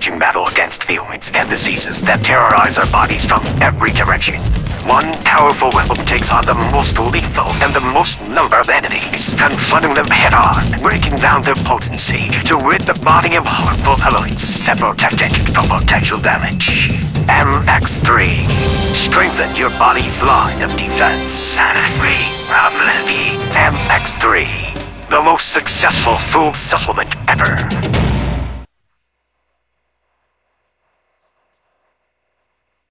waging battle against ailments and diseases that terrorize our bodies from every direction. One powerful weapon takes on the most lethal and the most number of enemies, confronting them head on, breaking down their potency to rid the body of harmful elements that protect it from potential damage. MX3. Strengthen your body's line of defense. MX3. The most successful food supplement ever.